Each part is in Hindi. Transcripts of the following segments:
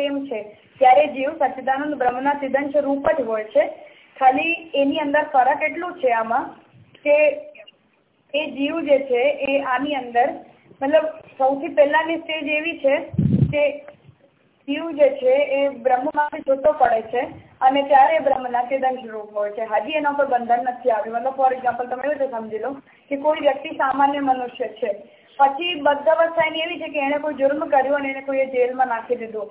સેમ છે. ત્યારે જીવ સચ્ચિદાનંદ બ્રહ્મના સિદ્ધાંત રૂપ જ હોય છે. ખાલી એની અંદર ફરક એટલું છે આમાં કે એ જીવ જે છે એ આની અંદર, મતલબ સૌથી પહેલાની સ્ટેજ એવી છે કે જીવ જે છે એ બ્રહ્મમાંથી છૂટો પડે છે અને ત્યારે બ્રહ્મના સિદ્ધાંત રૂપ હોય છે. હજી એના ઉપર બંધન નથી આવ્યું. મતલબ ફોર એક્ઝામ્પલ તમે એવું સમજી લો કે કોઈ વ્યક્તિ સામાન્ય મનુષ્ય છે. પછી બદ્ધાવસ્થા એની એવી છે કે એને કોઈ જુર્મ કર્યો અને એને કોઈએ જેલમાં નાખી દીધું.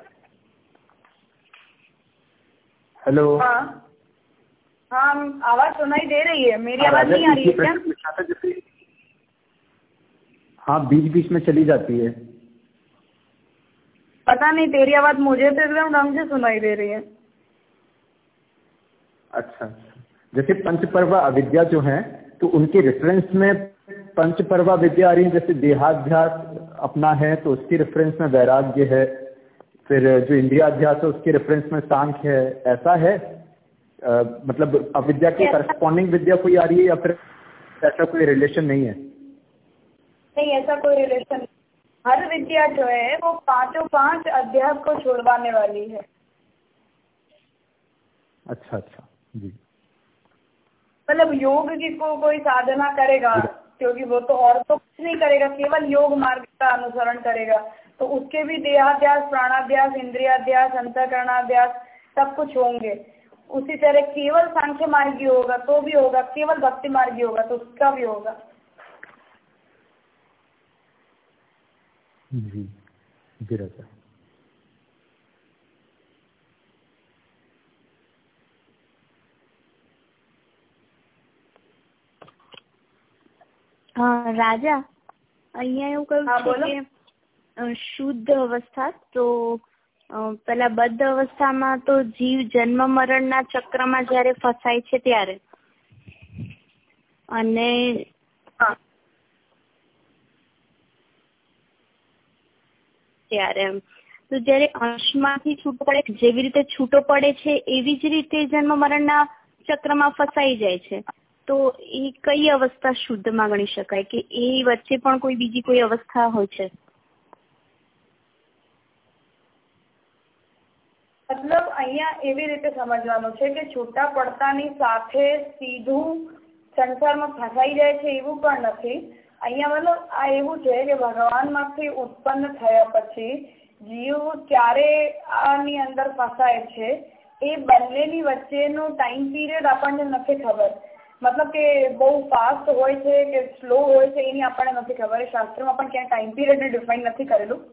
हेलो। हाँ। हाँ आवाज़ सुनाई दे रही है। मेरी आवाज़ नहीं आ रही है क्या? हाँ बीच बीच में चली जाती है। पता नहीं तेरी आवाज़ मुझे तो एकदम ढंग से सुनाई दे रही है। अच्छा जैसे पंचपर्वा अविद्या जो है तो उनके रेफरेंस में पंचपर्वा विद्या आ रही है जैसे देहाध्यास अपना है तो उसके रेफरेंस में वैराग्य है। फिर जो इंद्रियाध्यास है उसके रेफरेंस में सांख्य है ऐसा है? आ, मतलब अविद्या के करस्पॉन्डिंग विद्या कोई आ रही है या फिर ऐसा कोई रिलेशन नहीं है? नहीं ऐसा कोई रिलेशन हर विद्या जो है वो पाँचों पाँच अध्यास को छुड़वाने वाली है। अच्छा अच्छा। जी। मतलब योग की को कोई साधना करेगा क्योंकि वो तो और तो कुछ नहीं करेगा केवल योग मार्ग का अनुसरण करेगा। तो उसके भी देहाध्यास प्राणाध्यास इंद्रियाध्यास अंतकरणाध्यास सब कुछ होंगे उसी तरह केवल सांख्य मार्गी होगा तो भी होगा केवल भक्ति मार्गी होगा तो उसका भी होगा जी जी राजा હા રાજા અહીંયા એવું કહ્યું હા, છે બોલો. કે અ, શુદ્ધ અવસ્થા તો પેલા બદ્ધ અવસ્થામાં તો જીવ જન્મ મરણના ચક્રમાં જ્યારે ફસાય છે ત્યારે. અને ત્યારે એમ. તો જ્યારે અંશમાંથી છૂટો પડે જેવી રીતે છૂટો પડે છે એવી જ રીતે જન્મ મરણના ચક્રમાં ફસાઈ જાય છે. તો એ કઈ અવસ્થા શુદ્ધમાં ગણી શકાય? કે એ વચ્ચે પણ કોઈ બીજી કોઈ અવસ્થા હોય છે? મતલબ અહીંયા એવી રીતે સમજવાનું છે કે છૂટા પડતાની સાથે સીધું સંસારમાં ફસાઈ જાય છે એવું પણ નથી. અહીંયા મતલબ આ એવું છે કે ભગવાનમાંથી ઉત્પન્ન થયા પછી જીવ ક્યારે આની અંદર ફસાય છે એ બંનેની વચ્ચેનો ટાઈમ પીરિયડ આપણને નથી ખબર. મતલબ કે બહુ ફાસ્ટ હોય છે કે સ્લો હોય છે એની આપણને નથી ખબર. શાસ્ત્રમાં પણ ક્યાંય ટાઈમ પીરિયડને ડિફાઇન નથી કરેલું.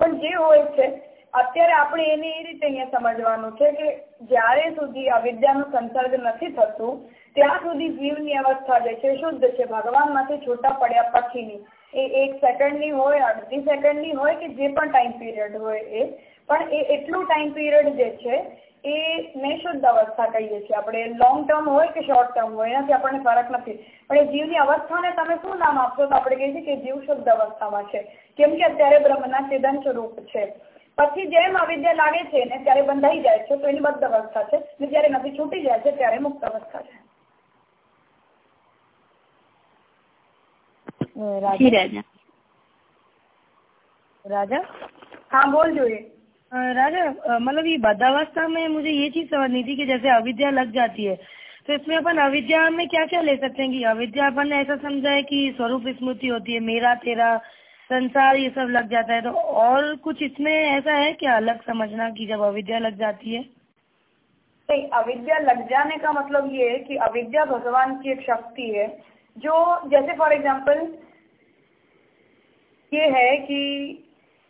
પણ જે હોય છે અત્યારે આપણે એને એ રીતે અહીંયા સમજવાનું છે કે જ્યારે સુધી અવિદ્યાનું સંસર્ગ નથી થતું, ત્યાં સુધી જીવની અવસ્થા જે છે શુદ્ધ છે. ભગવાનમાંથી છૂટા પડ્યા પછીની. એ એક સેકન્ડની હોય, અડધી સેકન્ડની હોય કે જે પણ ટાઈમ પીરિયડ હોય એ. પણ એ એટલું ટાઈમ પીરિયડ જે છે એ ને અવસ્થા કહીએ છીએ આપણે. લોંગ ટર્મ હોય કે શોર્ટ ટર્મ હોય, એનાથી આપણને ફરક નથી. પણ એ જીવની અવસ્થાને તમે શું નામ આપશો તો આપણે કહીએ છીએ કે જીવ શુદ્ધ અવસ્થામાં છે. કેમ કે અત્યારે બ્રહ્મના ચેદન સ્વરૂપ છે. પછી જેમ અવિદ્યા લાગે છે ને ત્યારે બંધાઈ જાય છે તો એની બદ્ધ અવસ્થા છે ને જ્યારે નથી છૂટી જાય છે ત્યારે મુક્ત અવસ્થા છે જી રાજા राजा हाँ बोल જોઈએ अ, राजा अ, मतलब ये बद्धावस्था में मुझे ये चीज समझनी थी कि जैसे अविद्या लग जाती है तो इसमें अपन अविद्या में क्या क्या ले सकते हैं कि अविद्या अपन ने ऐसा समझा है कि स्वरूप स्मृति होती है मेरा तेरा संसार ये सब लग जाता है तो और कुछ इसमें ऐसा है क्या अलग समझना कि जब अविद्या लग जाती है? नहीं, अविद्या लग जाने का मतलब ये है कि अविद्या भगवान की एक शक्ति है, जो जैसे फॉर एग्ज़ाम्पल ये है कि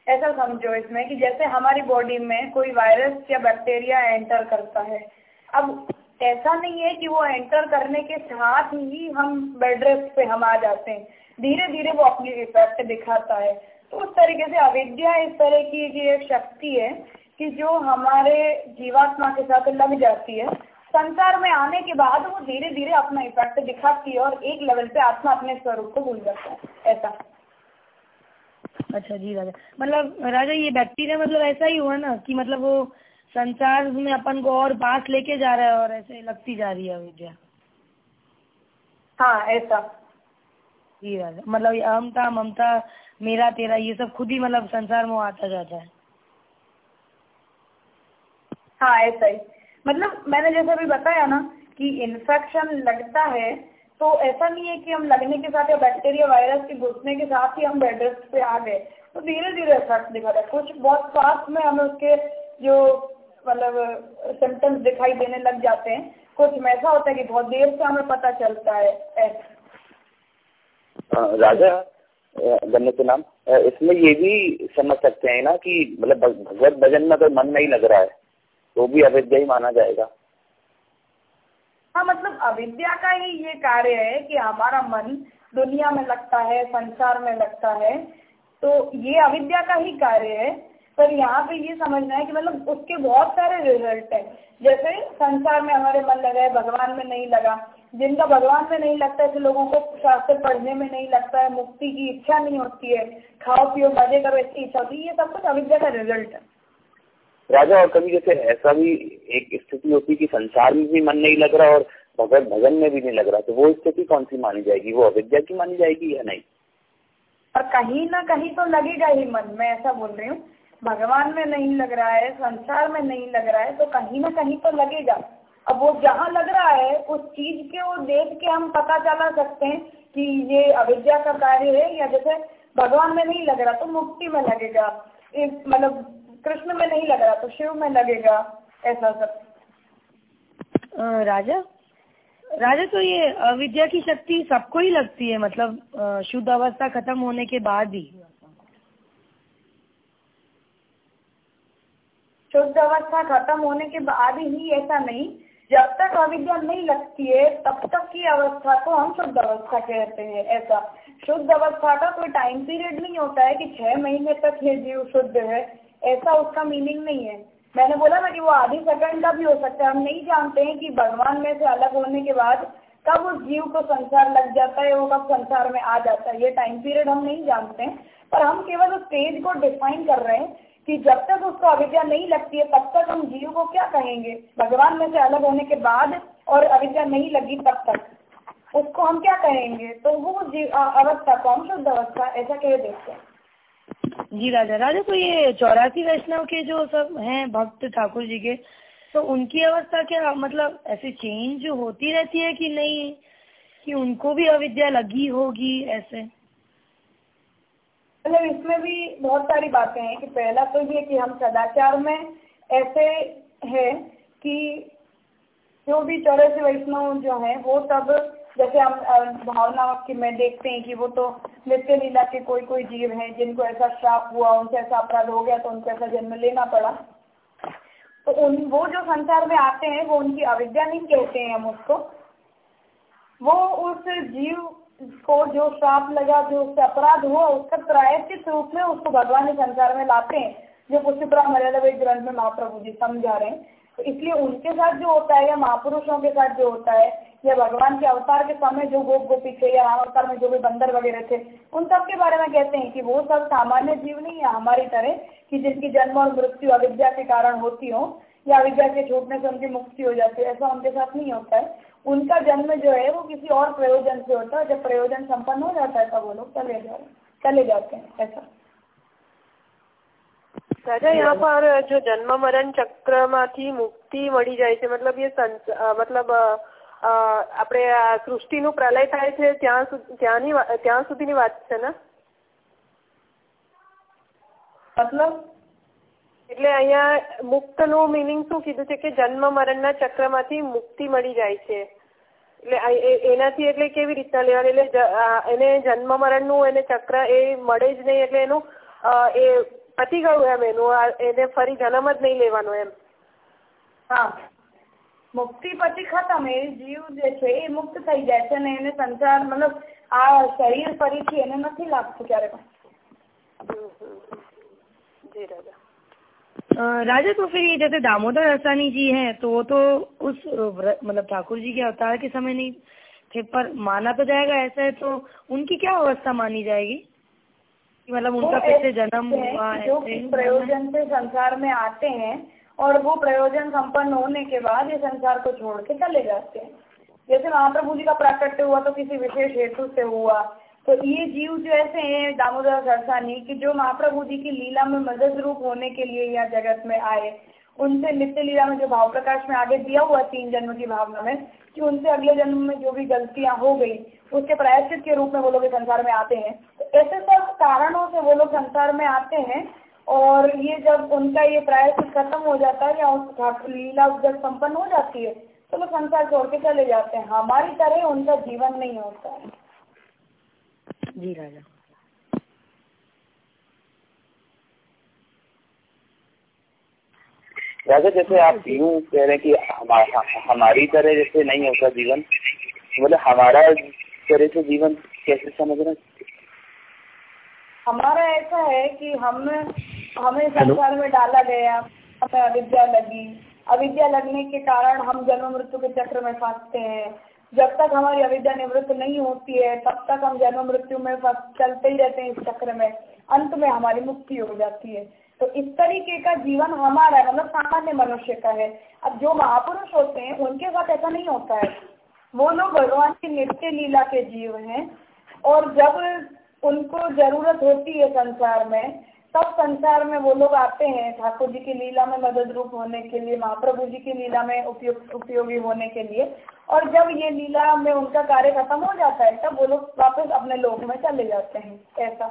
ऐसा समझो इसमें कि जैसे हमारी बॉडी में कोई वायरस या बैक्टीरिया एंटर करता है। अब ऐसा नहीं है कि वो एंटर करने के साथ ही हम बेड रेस्ट पे हम आ जाते हैं। धीरे धीरे वो अपनी इफ़ेक्ट दिखाता है। तो उस तरीके से अविद्या इस तरह की एक शक्ति है कि जो हमारे जीवात्मा के साथ लग जाती है संसार में आने के बाद वो धीरे धीरे अपना इफ़ेक्ट दिखाती है और एक लेवल पे आत्मा अपने स्वरूप को भूल जाता है। ऐसा। अच्छा जी राजा। मतलब राजा ये बैक्टीरिया मतलब ऐसा ही हुआ ना कि मतलब वो संसार में अपन को और पास लेके जा रहा है और ऐसे लगती जा रही है विद्या हाँ ऐसा। जी राजा मतलब अहमता ममता, मेरा, तेरा, ये सब खुद ही मतलब संसार में आता जाता है। हाँ ऐसा ही। मतलब मैंने जैसे अभी बताया ना कि इन्फेक्शन लगता है तो ऐसा नहीं है कि हम लगने के साथ या बैक्टीरिया वायरस के घुसने के साथ ही हम बेड रेस्ट पे आ गए। तो धीरे धीरे इफ़ेक्ट दिखा रहा है। कुछ बहुत फास्ट में हमें उसके जो मतलब सिम्टम्स दिखाई देने लग जाते हैं। कुछ ऐसा होता है कि बहुत देर से हमें पता चलता है राजा गन्ने के नाम। इसमें ये भी समझ सकते हैं ना कि मतलब भगवत भजन में तो मन नहीं लग रहा है तो भी अविद्या ही माना जाएगा। हाँ मतलब अविद्या का ही ये कार्य है कि हमारा मन दुनिया में लगता है, संसार में लगता है। तो ये अविद्या का ही कार्य है। पर यहाँ पे ये समझना है कि मतलब उसके बहुत सारे रिज़ल्ट है। जैसे संसार में हमारे मन लगा है, भगवान में नहीं लगा। जिनका भगवान में नहीं लगता ऐसे लोगों को शास्त्र पढ़ने में नहीं लगता है मुक्ति की इच्छा नहीं होती है खाओ पियो मज़े करो इसकी इच्छा होती है ये सब कुछ अविद्या का रिज़ल्ट है। राजा और कभी जैसे ऐसा भी एक स्थिति होती है कि संसार में भी मन नहीं लग रहा और भगवत भजन में भी नहीं लग रहा तो वो स्थिति कौन सी मानी जाएगी? वो अविद्या की मानी जाएगी या नहीं? और कहीं ना कहीं तो लगेगा ही मन में ऐसा बोल रही हूँ। भगवान में नहीं लग रहा है संसार में नहीं लग रहा है तो कहीं ना कहीं तो लगेगा। अब वो जहाँ लग रहा है उस चीज़ के वो देख के हम पता चला सकते हैं कि ये अविद्या का कार्य है या जैसे भगवान में नहीं लग रहा तो मुक्ति में लगेगा। मतलब कृष्ण में नहीं लग रहा तो शिव में लगेगा ऐसा सब। राजा? राजा तो ये अविद्या की शक्ति सबको ही लगती है मतलब शुद्ध अवस्था खत्म होने के बाद ही। शुद्ध अवस्था खत्म होने के बाद ही ऐसा नहीं जब तक अविद्या नहीं लगती है, तब तक की अवस्था को हम शुद्ध अवस्था कहते हैं, ऐसा। शुद्ध अवस्था का कोई टाइम पीरियड नहीं होता है कि छह महीने तक ये जीव शुद्ध है, ऐसा उसका मीनिंग नहीं है। मैंने बोला ना कि वो आधी सेकंड का भी हो सकता है। हम नहीं जानते हैं कि भगवान में से अलग होने के बाद कब उस जीव को संसार लग जाता है, वो कब संसार में आ जाता है। ये टाइम पीरियड हम नहीं जानते हैं, पर हम केवल उस स्टेज को डिफाइन कर रहे हैं कि जब तक उसको अविद्या नहीं लगती है, तब तक हम जीव को क्या कहेंगे? भगवान में से अलग होने के बाद और अविद्या नहीं लगी तब तक। उसको हम क्या कहेंगे? तो वो जीव अवस्था, कौन शुद्ध अवस्था? ऐसा कह देते हैं। जी राजा राजा तो ये चौरासी वैष्णव के जो सब हैं, भक्त ठाकुर जी के तो उनकी अवस्था क्या मतलब ऐसे चेंज होती रहती है कि नहीं? कि उनको भी अविद्या लगी होगी, ऐसे? मतलब इसमें भी बहुत सारी बातें हैं कि पहला तो ये कि हम सदाचार में ऐसे है कि जो भी चौरासी वैष्णव जो है, वो सब जैसे हम भावना की में देखते हैं कि वो तो नित्य लीला के कोई कोई जीव हैं, जिनको ऐसा श्राप हुआ, उनसे ऐसा अपराध हो गया तो उनको ऐसा जन्म लेना पड़ा। तो उन, वो जो संसार में आते हैं, वो उनकी अविद्या नहीं कहते हैं हम उसको। वो उस जीव को जो श्राप लगा, जो उससे अपराध हुआ, उसका प्रायश्चित रूप में उसको भगवान संसार में लाते हैं। जो पुष्परा मर्यादा ग्रंथ में महाप्रभु जी समझा रहे हैं। तो इसलिए उनके साथ जो होता है या महापुरुषों के साथ जो होता है, या भगवान के अवतार के समय जो गोप गोपी थे, या राम अवतार में जो भी बंदर वगैरह थे, उन सब के बारे में कहते हैं कि वो सब सामान्य जीव नहीं है हमारी तरह कि जिनकी जन्म और मृत्यु अविद्या के कारण होती हो, या अविद्या के छूटने से उनकी मुक्ति हो जाती है, ऐसा उनके साथ नहीं होता है। उनका जन्म जो है वो किसी और प्रयोजन से होता है जब प्रयोजन संपन्न हो जाता है तब वो लोग चले जाए चले जाते हैं ऐसा રાજા यहाँ पर जो जन्म मरण चक्र માંથી મુક્તિ મળી જાય છે મતલબ એ મતલબ આપણે આ સૃષ્ટિનું પ્રલય થાય છે ત્યાં ત્યાંની ત્યાં સુધીની વાત છે ને મતલબ એટલે અહીંયા મુક્તનું મિનિંગ શું કીધું છે કે જન્મ મરણના ચક્રમાંથી મુક્તિ મળી જાય છે. એટલે એનાથી એટલે કેવી રીતના લેવાનું? એટલે એને જન્મ મરણનું એને ચક્ર એ મળે જ નહીં એટલે એનું એ પતી ગયું એમ એનું. એને ફરી જન્મ જ નહીં લેવાનો એમ. હા. મુક્તિ પછી ખતમ. એ જીવ જે છે એ મુક્ત થઈ જાય છે અને એને સંસાર મતલબ આ શરીર ફરીથી એને નથી લાગતું ક્યારે પણ. જી રાજા. राजा तो फिर ये जैसे दामोदर हसानी जी हैं तो वो तो उस मतलब ठाकुर जी के अवतार के समय नहीं थे पर माना तो जाएगा ऐसा है तो उनकी क्या अवस्था मानी जाएगी? मतलब उनका कैसे जन्म हुआ जो प्रयोजन से संसार में आते हैं और वो प्रयोजन संपन्न होने के बाद ये संसार को छोड़ के चले जाते हैं। जैसे महाप्रभु जी का प्राकट्य हुआ तो किसी विशेष हेतु से हुआ तो ये जीव जो ऐसे हैं, दामोदर सरसानी कि जो महाप्रभु जी की लीला में मदद रूप होने के लिए यहाँ जगत में आए, उनसे नित्य लीला में जो भाव प्रकाश में आगे दिया हुआ तीन जन्म की भावना में, कि उनसे अगले जन्म में जो भी गलतियाँ हो गई, उसके प्रायश्चित के रूप में वो लोग संसार में आते हैं। तो ऐसे सब कारणों से वो लोग संसार में आते हैं, और ये जब उनका ये प्रायश्चित खत्म हो जाता है या उस लीला जब संपन्न हो जाती है तो वो संसार छोड़ के चले जाते हैं। हमारी तरह उनका जीवन नहीं होता है। जी राजा। राजा जैसे आप यूँ कह रहे हैं कि हमारा हमारी तरह जैसे नहीं होता जीवन मतलब हमारा तरह से जीवन कैसे समझ रहे हमारा ऐसा है कि हम हमें संसार में डाला गया हमें अविद्या लगी। अविद्या लगने के कारण हम जन्म मृत्यु के चक्र में फंसते हैं। जब तक हमारी अविद्या निवृत्त नहीं होती है, तब तक हम जन्म मृत्यु में चलते ही रहते हैं इस चक्र में। अंत में हमारी मुक्ति हो जाती है। तो इस तरीके का जीवन हमारा है मतलब सामान्य मनुष्य का है। अब जो महापुरुष होते हैं, उनके साथ ऐसा नहीं होता है। वो लोग भगवान की नित्य लीला के जीव हैं, और जब उनको ज़रूरत होती है संसार में तब संसार में वो लोग आते हैं ठाकुर जी की लीला में मदद रूप होने के लिए महाप्रभु जी की लीला में उपयोग उपयोगी होने के लिए। और जब ये लीला में उनका कार्य खत्म हो जाता है तब वो लोग वापस अपने लोक में चले जाते हैं। ऐसा।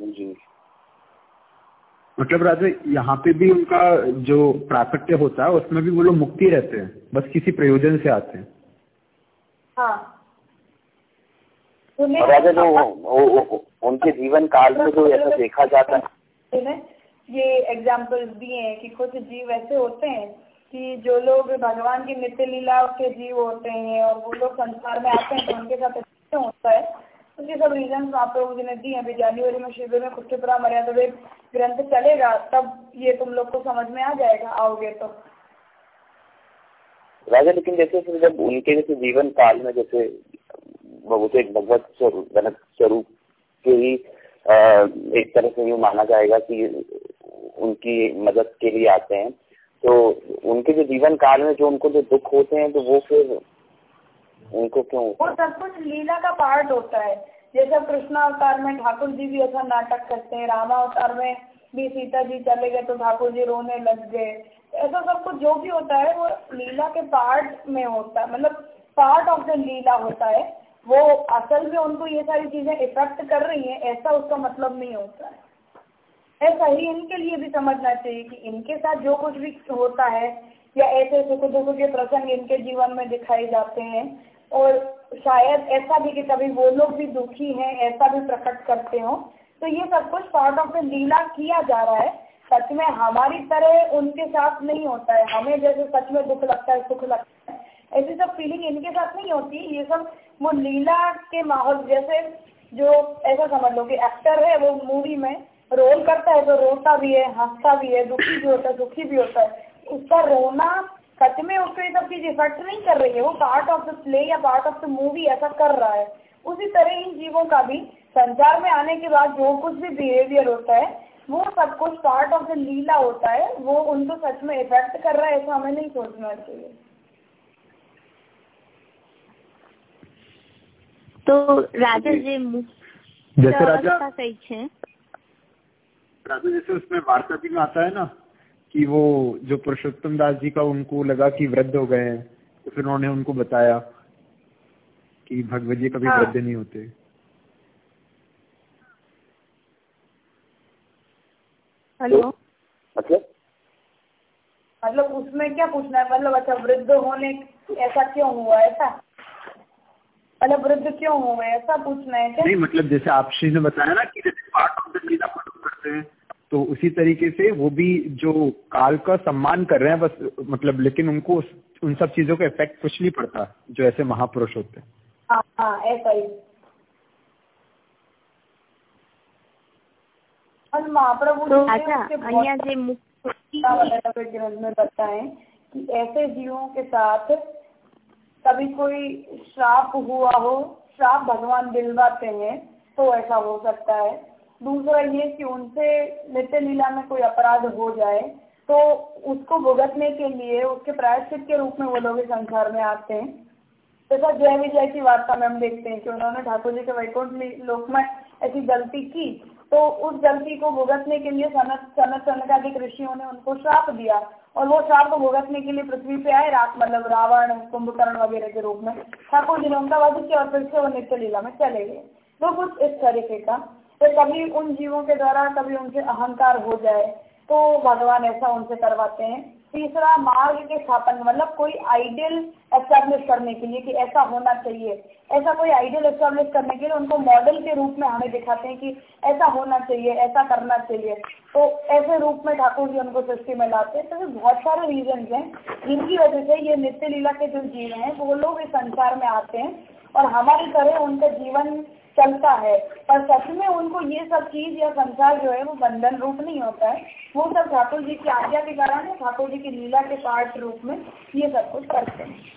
जी। मतलब राजा यहाँ पे भी उनका जो प्राकट्य होता है उसमें भी वो लोग मुक्ति रहते हैं बस किसी प्रयोजन से आते हैं। हाँ। राजा जो उनके जीवन काल में जो ऐसा देखा जाता है। ये एग्जाम्पल्स दिए हैं कि कुछ जीव ऐसे होते हैं कि जो लोग भगवान की नित्य लीला के जीव होते हैं और वो लोग संसार में आते हैं तो उनके साथ ऐसे होता है। उसके सब रीजन आप लोगों ने दिए अभी जनवरी में शिविर में कुछ मर्यादा ग्रंथ चलेगा तब ये तुम लोग को समझ में आ जाएगा आओगे तो। राजा लेकिन जैसे जब उनके जैसे जीवन काल में जैसे एक भगवत स्वरूप के ही एक तरह से यूँ माना जाएगा कि उनकी मदद के लिए आते हैं। तो उनके जो जीवन काल में जो उनको जो दुख होते हैं तो वो फिर उनको क्यों? वो सब कुछ लीला का पार्ट होता है। जैसे कृष्णा अवतार में ठाकुर जी भी ऐसा नाटक करते हैं, रामा अवतार में भी सीता जी चले गए तो ठाकुर जी रोने लग गए। ऐसा सब कुछ जो भी होता है, वो लीला के पार्ट में होता है मतलब पार्ट ऑफ़ द लीला होता है। वो असल में उनको ये सारी चीज़ें इफ़ेक्ट कर रही हैं, ऐसा उसका मतलब नहीं होता है। ऐसा ही इनके लिए भी समझना चाहिए कि इनके साथ जो कुछ भी होता है, या ऐसे सुख दुख के प्रसंग इनके जीवन में दिखाए जाते हैं, और शायद ऐसा भी कि कभी वो लोग भी दुखी हैं, ऐसा भी प्रकट करते हो तो ये सब कुछ पार्ट ऑफ़ द लीला किया जा रहा है। सच में हमारी तरह उनके साथ नहीं होता है। हमें जैसे सच में दुख लगता है, सुख लगता है, ऐसी सब फीलिंग इनके साथ नहीं होती। ये सब वो लीला के माहौल, जैसे जो ऐसा समझ लो कि एक्टर है वो मूवी में रोल करता है तो रोता भी है, हंसता भी है, दुखी भी होता है, दुखी भी होता है। उसका रोना सच में उसको सब चीज़ इफ़ेक्ट नहीं कर रही है। वो पार्ट ऑफ़ द प्ले या पार्ट ऑफ़ द मूवी ऐसा कर रहा है। उसी तरह इन जीवों का भी संचार में आने के बाद जो कुछ भी बिहेवियर होता है, वो सब कुछ पार्ट ऑफ़ द लीला होता है, वो उनको सच में इफ़ेक्ट कर रहा है, ऐसा हमें नहीं सोचना चाहिए। તો રાજા જે जैसे राजा कही है राजा जैसे उसमें वार्ता भी में आता है ना कि वो जो पुरुषोत्तम दास जी का उनको लगा कि वृद्ध हो गए हैं तो फिर उन्होंने उनको बताया कि भगवत जी कभी वृद्ध नहीं होते हेलो मतलब मतलब उसमें क्या पूछना है मतलब अच्छा वृद्ध होने ऐसा क्यों हुआ ऐसा मतलब अनवृद्ध क्यों हुए ऐसा पूछना है क्या? नहीं मतलब जैसे आप श्री ने बताया ना कि जैसे पार्ट ऑफ़ द लीला करते हैं तो उसी तरीके से वो भी जो काल का सम्मान कर रहे हैं बस मतलब लेकिन उनको उन सब चीज़ों का इफ़ेक्ट कुछ नहीं पड़ता जो ऐसे महापुरुष होते हैं। हाँ, हाँ, ऐसा ही। और महाप्रभु ग्रंथ में बताए कि ऐसे जीवों के साथ कभी कोई श्राप हुआ हो, श्राप भगवान दिलवाते हैं तो ऐसा हो सकता है। दूसरा ये कि उनसे नित्य लीला में कोई अपराध हो जाए तो उसको भुगतने के लिए, उसके प्रायश्चित के रूप में वो लोग संसार में आते हैं। जैसा जय विजय की वार्ता में हम देखते हैं कि उन्होंने ठाकुर जी के वैकुंठ लोक में ऐसी गलती की तो उस गलती को भुगतने के लिए सनत सनत सनकाधिक ऋषियों ने उनको श्राप दिया। और वो श्राप को भुगतने के लिए पृथ्वी पे आए, रात मतलब रावण, कुंभकर्ण वगैरह के रूप में। ठाकुर जी ने उनका वध किया और फिर से वो नित्य लीला में चले गए। वो कुछ इस तरीके का। तो कभी उन जीवों के द्वारा कभी उनके अहंकार हो जाए तो भगवान ऐसा उनसे करवाते हैं। तीसरा मार्ग के स्थापन मतलब कोई आइडियल एस्टेब्लिश करने के लिए कि ऐसा होना चाहिए। ऐसा कोई आइडियल एस्टेब्लिश करने के लिए उनको मॉडल के रूप में हमें दिखाते हैं कि ऐसा होना चाहिए, ऐसा करना चाहिए। तो ऐसे रूप में ठाकुर जी उनको सृष्टि में लाते हैं। तो बहुत सारे रीजन हैं। जिनकी वजह से ये नित्य लीला के जो जीव हैं, वो लोग इस संसार में आते हैं और हमारी तरह उनका जीवन चलता है। पर सच में उनको ये सब चीज़ या संसार जो है वो बंधन रूप नहीं होता है। वो सब ठाकुर जी की आज्ञा के कारण है ठाकुर जी की लीला के पार्ट रूप में ये सब कुछ करते हैं।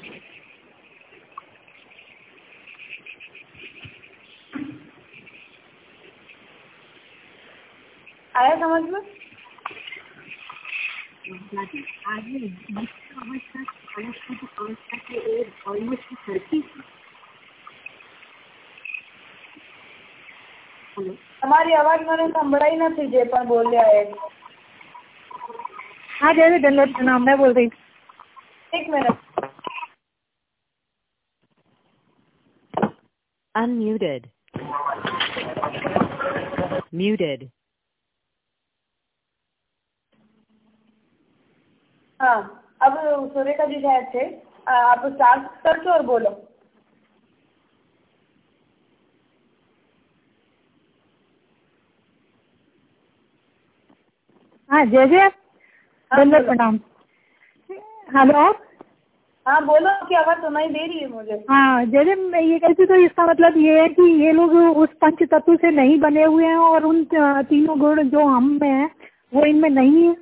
आया समझ में? अवस्था के ऑलमोस्ट सरखी તમારી અવાજ મને સંભળાઈ નથી જે પણ બોલ્યા એ हाँ जय दंडवत प्रणाम मैं बोल रही एक मिनट Unmuted. Muted. हाँ अब सुरेखा जी शायद थे आप स्टार्ट कर दो और बोलो हाँ जय जय। दंडवत प्रणाम। हेलो। हाँ बोलो आपकी आवाज़ सुनाई दे रही है मुझे। हाँ जैसे मैं ये कहती तो इसका मतलब ये है कि ये लोग उस पंच तत्व से नहीं बने हुए हैं और उन तीनों गुण जो हम में है वो इनमें नहीं है।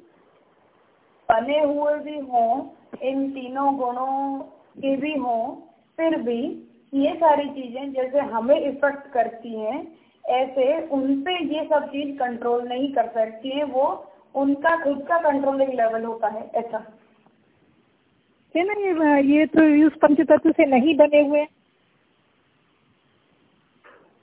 बने हुए भी हों इन तीनों गुणों के भी हों फिर भी ये सारी चीज़ें जैसे हमें इफ़ेक्ट करती हैं ऐसे उन पे ये सब चीज़ कंट्रोल नहीं कर सकती है वो उनका खुद का कंट्रोलिंग लेवल होता है ऐसा। है ना ये ये तो उस पंच तत्व से नहीं बने हुए।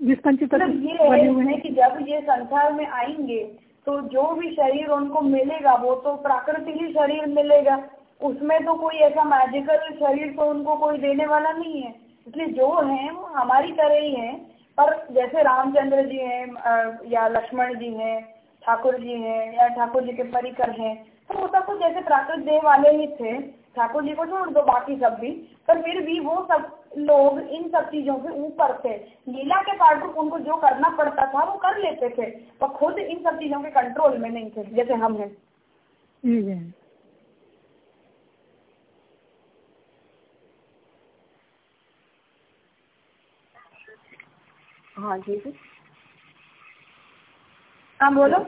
जिस पंच तत्व मतलब ये बने हुए। हैं कि जब ये संसार में आएँगे तो जो भी शरीर उनको मिलेगा वो तो प्राकृतिक ही शरीर मिलेगा। उसमें तो कोई ऐसा मैजिकल शरीर तो उनको कोई देने वाला नहीं है। इसलिए जो है वो हमारी तरह ही है। पर जैसे रामचंद्र जी हैं या लक्ष्मण जी हैं ठाकुर जी हैं या ठाकुर जी के परिकर हैं तो वो सब कुछ जैसे प्राकृत देह वाले ही थे। ठाकुर जी को छोड़ दो बाकी सब भी। पर फिर भी वो सब लोग इन सब चीज़ों से ऊपर थे। लीला के पार्ट उनको जो करना पड़ता था, वो कर लेते थे। पर खुद इन सब चीज़ों के कंट्रोल में नहीं थे, जैसे हम हैं। हाँ जी। હા બોલો.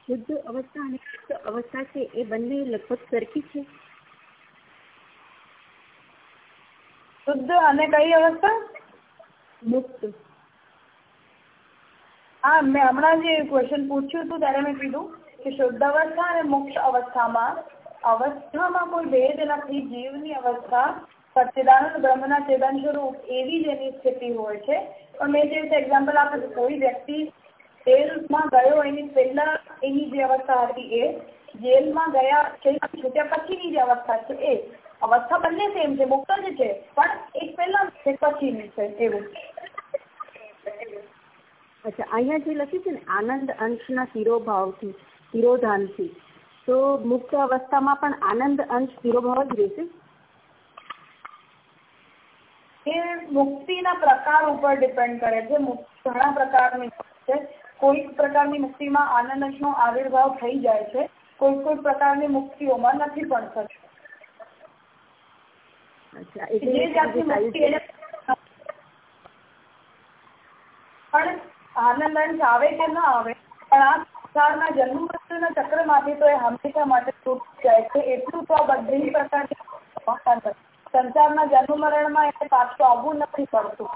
શુદ્ધ અવસ્થા અને અવસ્થા છે એ બંને લગભગ સરખી છે. શુદ્ધ અને કઈ અવસ્થા? મુક્ત. હા મેં હમણાં જે ક્વેશ્ચન પૂછ્યું હતું ત્યારે મેં કીધું કે શુદ્ધ અવસ્થા અને મોક્ષ અવસ્થામાં અવસ્થામાં કોઈ ભેદ નથી જીવની અવસ્થા સચ્ચિદાનંદ બ્રહ્મના ચેતન સ્વરૂપ એવી જ એની સ્થિતિ હોય છે. પણ મેં જે એક્ઝામ્પલ આપ્યું કોઈ વ્યક્તિ જેલમાં ગયો, એની પહેલા એની જે અવસ્થા હતી એ, જેલમાં ગયા છૂટ્યા પછીની જે અવસ્થા છે એ. અવસ્થા બંને સેમ છે, મુક્ત જ છે, પણ એક પહેલા છે, પછીની છે, એવું. અચ્છા, અહીંયા જે લખ્યું છે ને, આનંદ અંશના શિરોભાવથી, શિરોધાનથી, તો મુક્ત અવસ્થામાં પણ આનંદ અંશ શિરોભાવ જ રહેશે? એ મુક્તિના પ્રકાર ઉપર ડિપેન્ડ કરે છે. ઘણા પ્રકારની છે. કોઈક પ્રકારની મુક્તિમાં આનંદ નો આવિર્ભાવ થઈ જાય છે. કોઈ કોઈ પ્રકારની મુક્તિઓમાં નથી પણ થતો. જે જાતની મુક્તિ પણ આનંદ આવે કે ન આવે પણ આ સંસારના જન્મ મૃત્યુના ચક્રમાંથી તો એ હંમેશા માટે છૂટ જાય છે. એટલું તો આ બધી પ્રકારની સંસારના જન્મ મરણમાં એને પાછું આવવું નથી પડતું.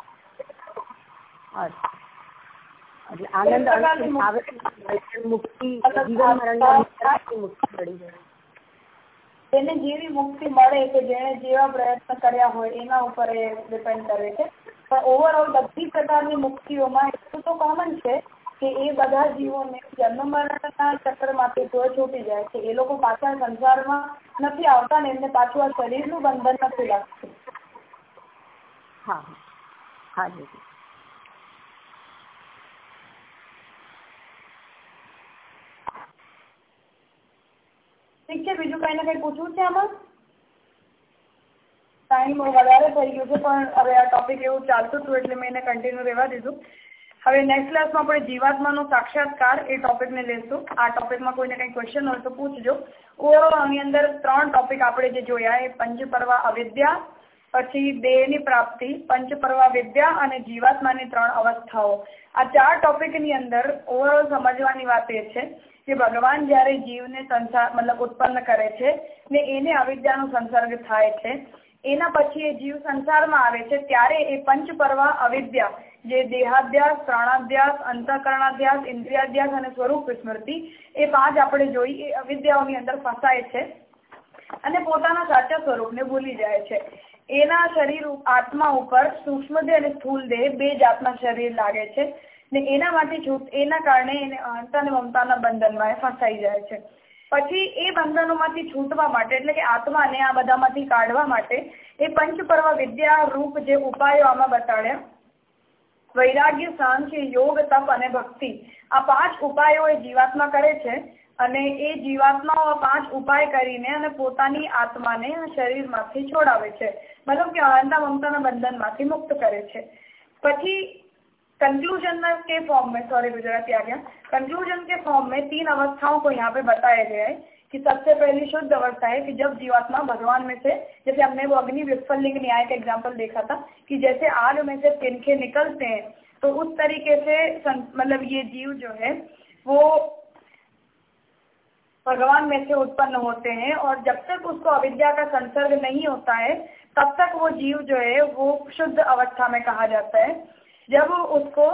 એટલે આનંદ મુક્તિ. જીવન મરણના મુક્તિ મળી જાય. જેને જેવી મુક્તિ મળે કે જેને જેવા પ્રયત્ન કર્યા હોય એના ઉપર એ ડિપેન્ડ કરે છે. પણ ઓવરઓલ બધી પ્રકારની મુક્તિઓમાં એટલું તો કોમન છે કે એ બધા જીવોને જન્મ મરણના ચક્રમાંથી તો છૂટી જાય છે. એ લોકો પાછા સંસારમાં નથી આવતા ને એમને પાછું આ શરીરનું બંધન નથી લાગતું. હા હા. જી ઠીક છે બીજું કઈ ને કઈ પૂછવું છે આમાં? ટાઈમ વધારે થઈ ગયો છે પણ હવે આ ટોપિક એવું ચાલતું હતું એટલે મેં એને કન્ટિન્યુ રહેવા દીધું. હવે નેક્સ્ટ ક્લાસમાં આપણે જીવાત્માનો સાક્ષાત્કાર એ ટોપિકને લેશું. આ ટોપિકમાં કોઈને કંઈ ક્વેશ્ચન હોય તો પૂછજો. ઓવરઓલ આની અંદર ત્રણ ટોપિક આપણે જે જોયા એ પંચપર્વા અવિદ્યા, પછી દેહની પ્રાપ્તિ, પંચપર્વા વિદ્યા અને જીવાત્માની ત્રણ અવસ્થાઓ. આ ચાર ટોપિકની અંદર ઓવરઓલ સમજવાની વાત એ છે કે ભગવાન જ્યારે જીવને સંસાર મતલબ ઉત્પન્ન કરે છે ને એને અવિદ્યાનો સંસર્ગ થાય છે, એના પછી એ જીવ સંસારમાં આવે છે, ત્યારે એ પંચપર્વા અવિદ્યા જે દેહાધ્યાસ પ્રાણાધ્યાસ અંતઃકરણાધ્યાસ ઇન્દ્રિયાધ્યાસ અને સ્વરૂપ વિસ્મૃતિ એ પાંચ આપણે જોઈ એ અવિદ્યાઓની અંદર ફસાય છે અને પોતાના સાચા સ્વરૂપને ભૂલી જાય છે. એના શરીર આત્મા ઉપર સૂક્ષ્મ દેહ અને સ્થૂળ દેહ બે જાતના શરીર લાગે છે ને એના માટે છૂટ એના કારણે એને અહંતા અને મમતાના બંધનમાં એ ફસાઈ જાય છે. પછી એ બંધનોમાંથી છૂટવા માટે એટલે કે આત્માને આ બધામાંથી કાઢવા માટે એ પંચપર્વ વિદ્યા રૂપ જે ઉપાયો આમાં બતાડ્યા વૈરાગ્ય સાંખ્ય યોગ તપ અને ભક્તિ આ પાંચ ઉપાયો એ જીવાત્મા કરે છે અને એ જીવાત્માઓ પાંચ ઉપાય કરીને અને પોતાની આત્માને શરીરમાંથી છોડાવે છે મતલબ કે અહંતા મમતાના બંધનમાંથી મુક્ત કરે છે પછી कंक्लूजन में के फॉर्म में सॉरी गुजराती आ गया कंक्लूजन के फॉर्म में तीन अवस्थाओं को यहाँ पे बताया गया है कि सबसे पहली शुद्ध अवस्था है कि जब जीवात्मा भगवान में से, जैसे हमने वो अग्नि विफलिंग न्याय का एग्ज़ाम्पल देखा था, कि जैसे आग में से तिनखे निकलते हैं तो उस तरीके से मतलब ये जीव जो है, वो भगवान में से उत्पन्न होते हैं और जब तक उसको अविद्या का संसर्ग नहीं होता है, तब तक वो जीव जो है, वो शुद्ध अवस्था में कहा जाता है। जब उसको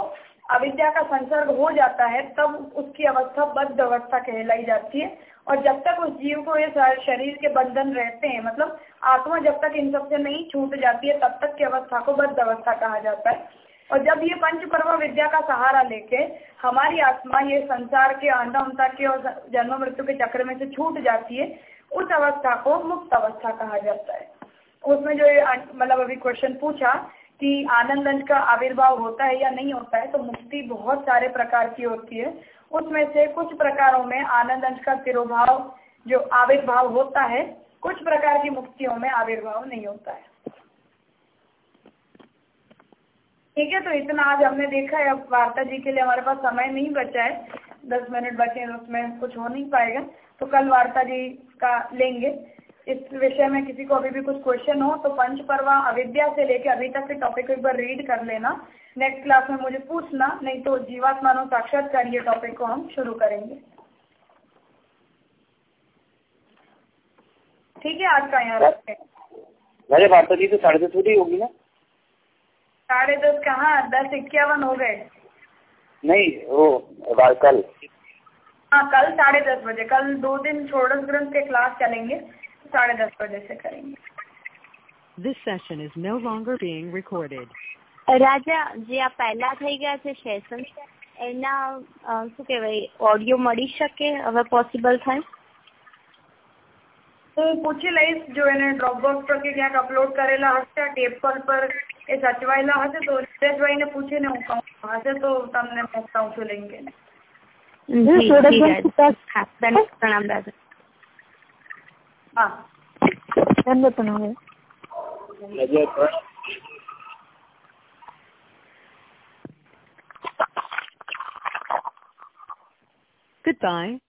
अविद्या का संसर्ग हो जाता है, तब उसकी अवस्था बद्ध अवस्था कहलाई जाती है। और जब तक उस जीव को ये शरीर के बंधन रहते हैं मतलब आत्मा जब तक इन सबसे नहीं छूट जाती है, तब तक की अवस्था को बद्ध अवस्था कहा जाता है। और जब ये पंच पर्व विद्या का सहारा लेके हमारी आत्मा ये संसार के अंधा के और जन्म मृत्यु के चक्र में से छूट जाती है, उस अवस्था को मुक्त अवस्था कहा जाता है। उसमें जो मतलब अभी क्वेश्चन पूछा कि आनंद का आविर्भाव होता है या नहीं होता है तो मुक्ति बहुत सारे प्रकार की होती है। उसमें से कुछ प्रकारों में आनंद अंश का तिरुभाव जो आविर्भाव होता है, कुछ प्रकार की मुक्तियों में आविर्भाव नहीं होता है। ठीक है तो इतना आज हमने देखा है। अब वार्ता जी के लिए हमारे पास समय नहीं बचा है। दस मिनट बचे हैं, उसमें कुछ हो नहीं पाएगा। तो कल वार्ता जी का लेंगे। इस विषय में किसी को अभी भी कुछ क्वेश्चन हो तो पंच परवा अविद्या से लेके अभी तक के टॉपिक को एक बार रीड कर लेना। नेक्स्ट क्लास में मुझे पूछना नहीं तो जीवात्मानो साक्षात्कार ये टॉपिक को हम शुरू करेंगे। ठीक है आज का यहाँ रखते हैं। अरे वार्ता जी तो साढ़े दस बजे होगी ना? साढ़े दस कहाँ? दस इक्यावन हो गए। नहीं वो कल। हाँ कल साढ़े दस बजे कल दो दिन षोडश ग्रंथ के क्लास चलेंगे। साढ़े दस बजे से करेंगे This session is no longer being recorded. રાજા જે આ પહેલા થઈ ગયા છે સેશન એના શું કહેવાય ઓડિયો મળી શકે હવે પોસિબલ થાય હું પૂછી લઈશ જો એને ડ્રોપબોક્સ પર કે ક્યાંક અપલોડ કરેલા હશે ટેપ પર પર એ સચવાયેલા હશે તો રીતેશભાઈને પૂછીને હું કહું હશે તો તમને મોકલાવું છું લિંક એને પ્રણામ દાદા Goodbye.